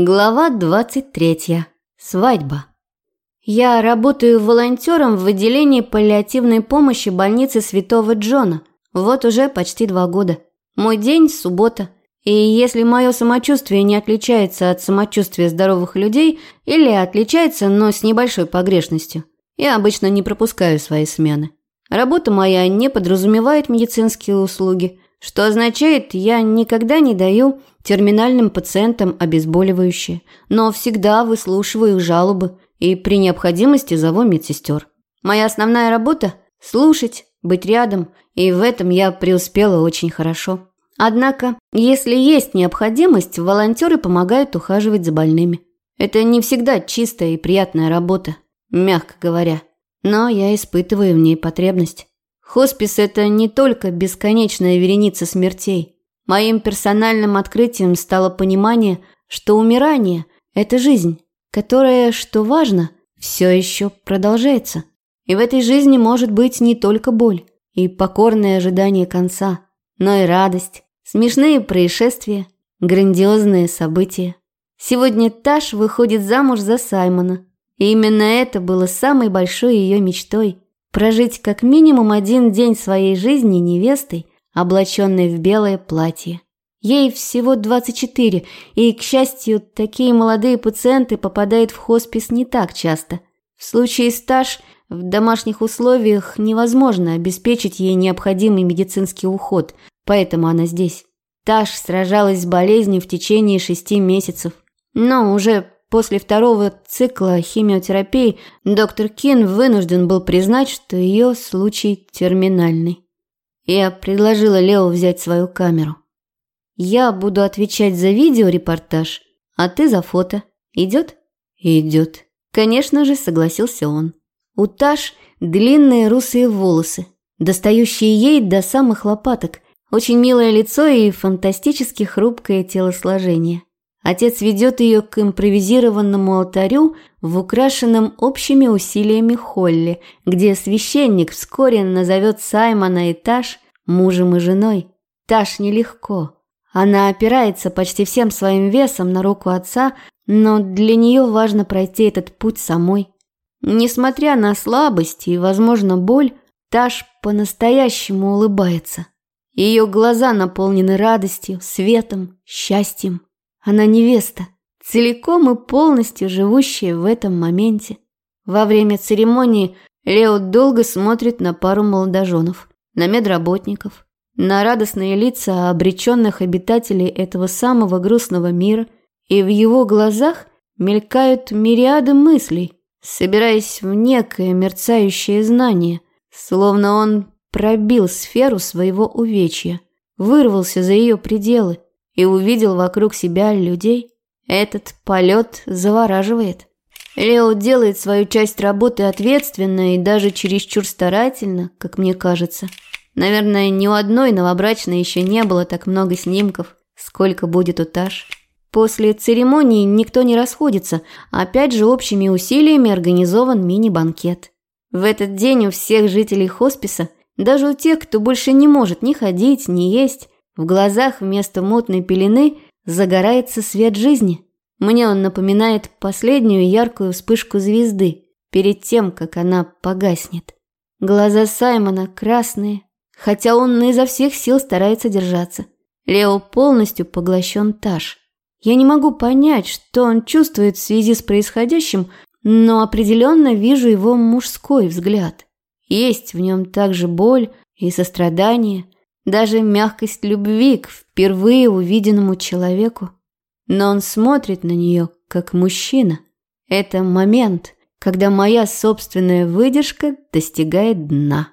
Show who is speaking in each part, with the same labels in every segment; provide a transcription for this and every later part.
Speaker 1: Глава 23. Свадьба. Я работаю волонтером в отделении паллиативной помощи больницы Святого Джона. Вот уже почти два года. Мой день – суббота. И если мое самочувствие не отличается от самочувствия здоровых людей или отличается, но с небольшой погрешностью, я обычно не пропускаю свои смены. Работа моя не подразумевает медицинские услуги, что означает, я никогда не даю терминальным пациентам обезболивающие, но всегда выслушиваю их жалобы и при необходимости зову медсестер. Моя основная работа – слушать, быть рядом, и в этом я преуспела очень хорошо. Однако, если есть необходимость, волонтеры помогают ухаживать за больными. Это не всегда чистая и приятная работа, мягко говоря, но я испытываю в ней потребность. Хоспис – это не только бесконечная вереница смертей – Моим персональным открытием стало понимание, что умирание – это жизнь, которая, что важно, все еще продолжается. И в этой жизни может быть не только боль и покорное ожидание конца, но и радость, смешные происшествия, грандиозные события. Сегодня Таш выходит замуж за Саймона, и именно это было самой большой ее мечтой – прожить как минимум один день своей жизни невестой – облаченной в белое платье. Ей всего 24, и, к счастью, такие молодые пациенты попадают в хоспис не так часто. В случае стаж в домашних условиях невозможно обеспечить ей необходимый медицинский уход, поэтому она здесь. Таш сражалась с болезнью в течение шести месяцев, но уже после второго цикла химиотерапии доктор Кин вынужден был признать, что ее случай терминальный. Я предложила Лео взять свою камеру. Я буду отвечать за видеорепортаж, а ты за фото. Идет? Идет. Конечно же, согласился он. У Таш длинные русые волосы, достающие ей до самых лопаток, очень милое лицо и фантастически хрупкое телосложение. Отец ведет ее к импровизированному алтарю в украшенном общими усилиями холле, где священник вскоре назовет Саймона и Таш мужем и женой. Таш нелегко. Она опирается почти всем своим весом на руку отца, но для нее важно пройти этот путь самой. Несмотря на слабость и, возможно, боль, Таш по-настоящему улыбается. Ее глаза наполнены радостью, светом, счастьем. Она невеста, целиком и полностью живущая в этом моменте. Во время церемонии Лео долго смотрит на пару молодоженов, на медработников, на радостные лица обреченных обитателей этого самого грустного мира, и в его глазах мелькают мириады мыслей, собираясь в некое мерцающее знание, словно он пробил сферу своего увечья, вырвался за ее пределы – и увидел вокруг себя людей, этот полет завораживает. Лео делает свою часть работы ответственно и даже чересчур старательно, как мне кажется. Наверное, ни у одной новобрачной еще не было так много снимков, сколько будет у Таш. После церемонии никто не расходится, опять же общими усилиями организован мини-банкет. В этот день у всех жителей хосписа, даже у тех, кто больше не может ни ходить, ни есть, в глазах вместо мутной пелены загорается свет жизни. Мне он напоминает последнюю яркую вспышку звезды перед тем, как она погаснет. Глаза Саймона красные, хотя он изо всех сил старается держаться. Лео полностью поглощен Таш. Я не могу понять, что он чувствует в связи с происходящим, но определенно вижу его мужской взгляд. Есть в нем также боль и сострадание – даже мягкость любви к впервые увиденному человеку. Но он смотрит на нее, как мужчина. Это момент, когда моя собственная выдержка достигает дна.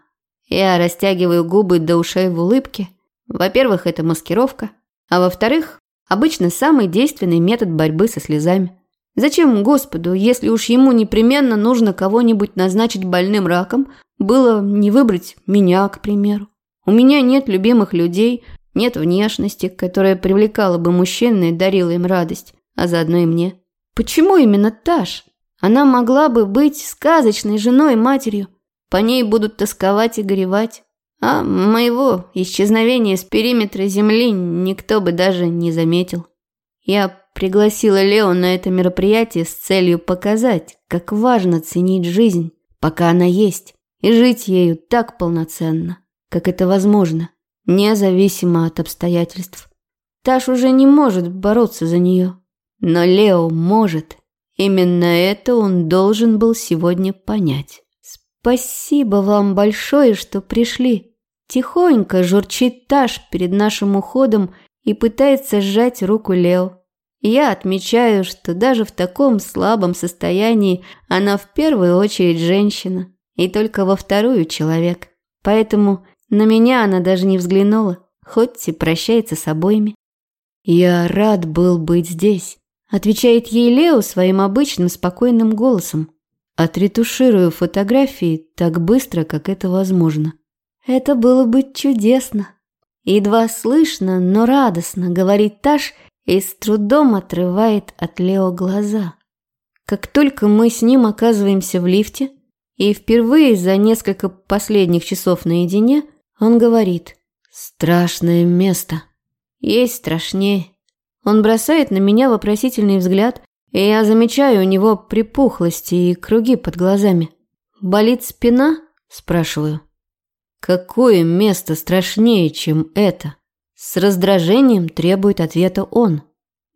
Speaker 1: Я растягиваю губы до ушей в улыбке. Во-первых, это маскировка. А во-вторых, обычно самый действенный метод борьбы со слезами. Зачем Господу, если уж ему непременно нужно кого-нибудь назначить больным раком, было не выбрать меня, к примеру? У меня нет любимых людей, нет внешности, которая привлекала бы мужчин и дарила им радость, а заодно и мне. Почему именно Таш? Она могла бы быть сказочной женой и матерью. По ней будут тосковать и горевать. А моего исчезновения с периметра Земли никто бы даже не заметил. Я пригласила Лео на это мероприятие с целью показать, как важно ценить жизнь, пока она есть, и жить ею так полноценно, как это возможно, независимо от обстоятельств. Таш уже не может бороться за нее, но Лео может. Именно это он должен был сегодня понять. «Спасибо вам большое, что пришли». Тихонько журчит Таш перед нашим уходом и пытается сжать руку Лео. Я отмечаю, что даже в таком слабом состоянии она в первую очередь женщина, и только во вторую человек. Поэтому на меня она даже не взглянула, хоть и прощается с обоими. «Я рад был быть здесь», – отвечает ей Лео своим обычным спокойным голосом. Отретуширую фотографии так быстро, как это возможно. Это было бы чудесно. Едва слышно, но радостно, говорит Таш и с трудом отрывает от Лео глаза. Как только мы с ним оказываемся в лифте, и впервые за несколько последних часов наедине, он говорит «Страшное место». Есть страшнее. Он бросает на меня вопросительный взгляд, и я замечаю у него припухлости и круги под глазами. «Болит спина?» – спрашиваю. «Какое место страшнее, чем это?» С раздражением требует ответа он.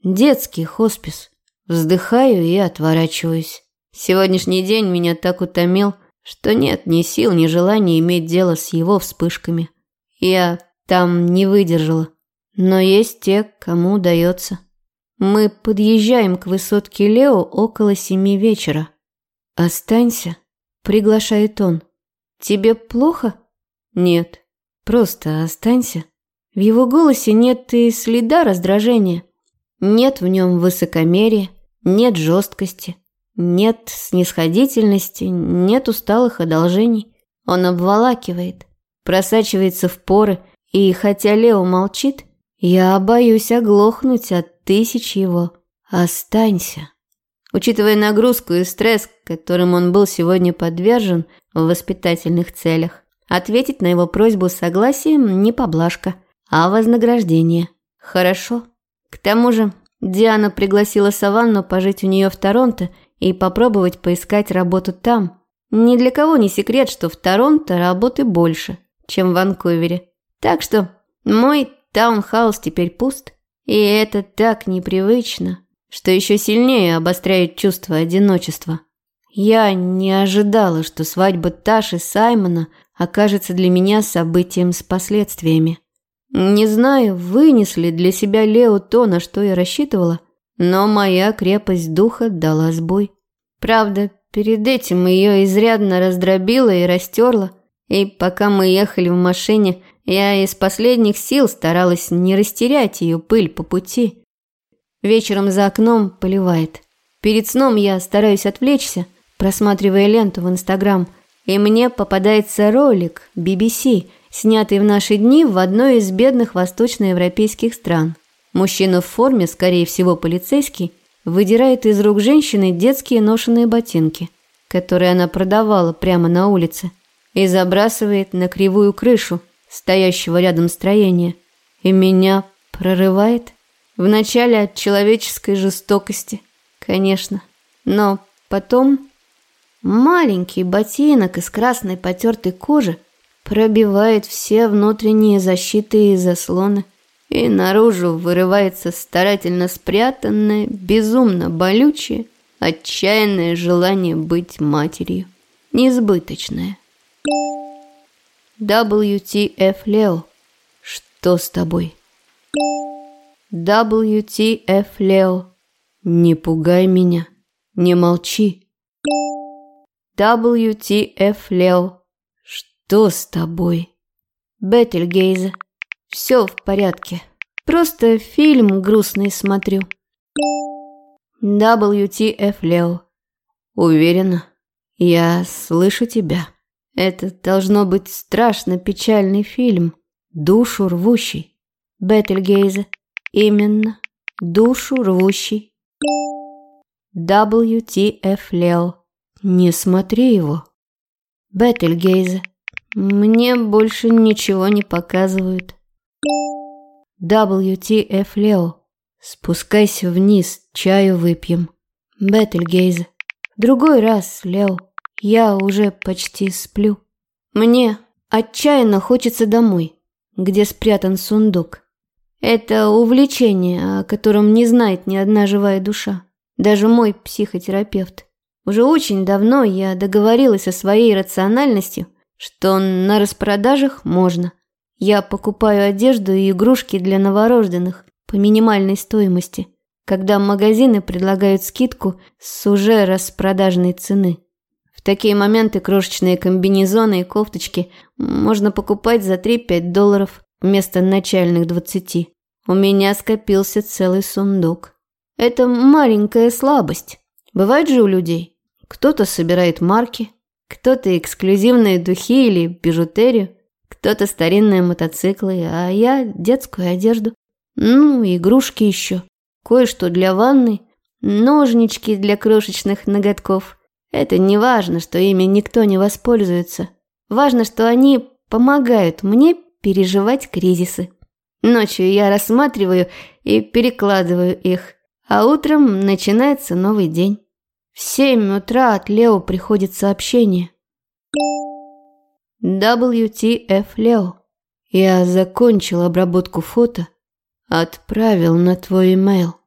Speaker 1: «Детский хоспис». Вздыхаю и отворачиваюсь. Сегодняшний день меня так утомил, что нет ни сил, ни желания иметь дело с его вспышками. Я там не выдержала. Но есть те, кому удается. Мы подъезжаем к высотке Лео около семи вечера. «Останься», – приглашает он. «Тебе плохо?» «Нет, просто останься». В его голосе нет и следа раздражения. Нет в нем высокомерия, нет жесткости, нет снисходительности, нет усталых одолжений. Он обволакивает, просачивается в поры, и хотя Лео молчит, я боюсь оглохнуть от тысяч его. Останься. Учитывая нагрузку и стресс, которым он был сегодня подвержен в воспитательных целях, ответить на его просьбу согласием не поблажка, а вознаграждение. Хорошо. К тому же Диана пригласила Саванну пожить у нее в Торонто и попробовать поискать работу там. Ни для кого не секрет, что в Торонто работы больше, чем в Ванкувере. Так что мой таунхаус теперь пуст. И это так непривычно, что еще сильнее обостряет чувство одиночества. Я не ожидала, что свадьба Таши Саймона окажется для меня событием с последствиями. Не знаю, вынес ли для себя Лео то, на что я рассчитывала, но моя крепость духа дала сбой. Правда, перед этим ее изрядно раздробила и растерла, и пока мы ехали в машине, я из последних сил старалась не растерять ее пыль по пути. Вечером за окном поливает. Перед сном я стараюсь отвлечься, просматривая ленту в Инстаграм, и мне попадается ролик BBC, снятый в наши дни в одной из бедных восточноевропейских стран. Мужчина в форме, скорее всего полицейский, выдирает из рук женщины детские ношеные ботинки, которые она продавала прямо на улице, и забрасывает на кривую крышу, стоящего рядом строения, и меня прорывает. Вначале от человеческой жестокости, конечно, но потом маленький ботинок из красной потертой кожи пробивает все внутренние защиты и заслоны, и наружу вырывается старательно спрятанное, безумно болючее, отчаянное желание быть матерью, несбыточное. WTF Лео. Что с тобой? WTF Лео. Не пугай меня. Не молчи. WTF Лео. Что с тобой? Бетельгейзе. Все в порядке. Просто фильм грустный смотрю. WTF Лео. Уверена, я слышу тебя. Это должно быть страшно печальный фильм, душу рвущий. Бетельгейзе. Именно. Душу рвущий. WTF Лео. Не смотри его. Бетельгейзе. Мне больше ничего не показывают. WTF Лео. Спускайся вниз, чаю выпьем. Бетельгейзе. Другой раз, Лео. Я уже почти сплю. Мне отчаянно хочется домой, где спрятан сундук. Это увлечение, о котором не знает ни одна живая душа. Даже мой психотерапевт. Уже очень давно я договорилась со своей рациональностью, что на распродажах можно. Я покупаю одежду и игрушки для новорожденных по минимальной стоимости, когда магазины предлагают скидку с уже распродажной цены. В такие моменты крошечные комбинезоны и кофточки можно покупать за 3-5 долларов вместо начальных 20. У меня скопился целый сундук. Это маленькая слабость. Бывает же у людей. Кто-то собирает марки, кто-то эксклюзивные духи или бижутерию, кто-то старинные мотоциклы, а я детскую одежду. Ну, игрушки еще. Кое-что для ванны, ножнички для крошечных ноготков. Это не важно, что ими никто не воспользуется. Важно, что они помогают мне переживать кризисы. Ночью я рассматриваю и перекладываю их, а утром начинается новый день. В семь утра от Лео приходит сообщение. WTF Лео. Я закончил обработку фото, отправил на твой имейл.